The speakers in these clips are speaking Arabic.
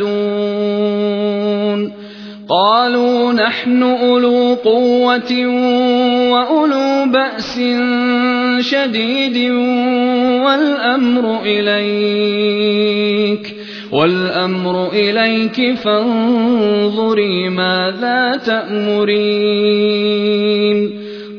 يهتدون قالوا نحن أولو قوة وأولو بأس شديد والأمر إليك والأمر إليك فانظري ماذا تأمرين.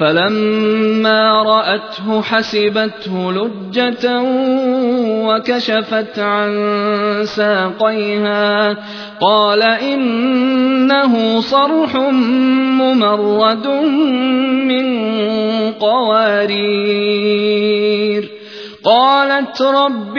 فلما رأته حسبته لجة وكشفت عن ساقيها. قال إنه صرح ممرد من قوارير. قالت رب